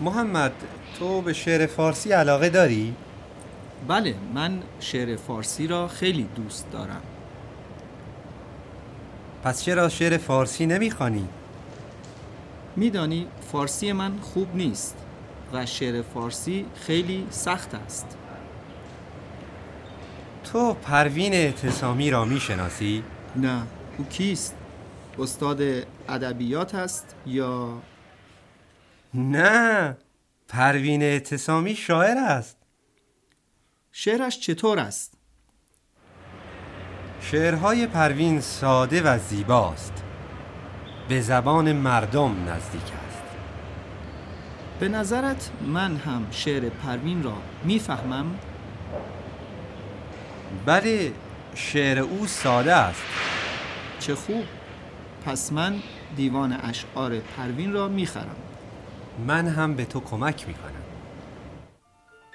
محمد تو به شعر فارسی علاقه داری؟ بله من شعر فارسی را خیلی دوست دارم پس چرا شعر فارسی نمی‌خوانی؟ میدانی فارسی من خوب نیست و شعر فارسی خیلی سخت است تو پروین اعتصامی را می‌شناسی؟ نه او کیست؟ استاد ادبیات است یا نه پروین اعتصامی شاعر است. شعرش چطور است؟ شعرهای پروین ساده و زیباست. به زبان مردم نزدیک است. به نظرت من هم شعر پروین را می‌فهمم؟ بله شعر او ساده است. چه خوب. پس من دیوان اشعار پروین را می‌خرم. من هم به تو کمک می‌کنم.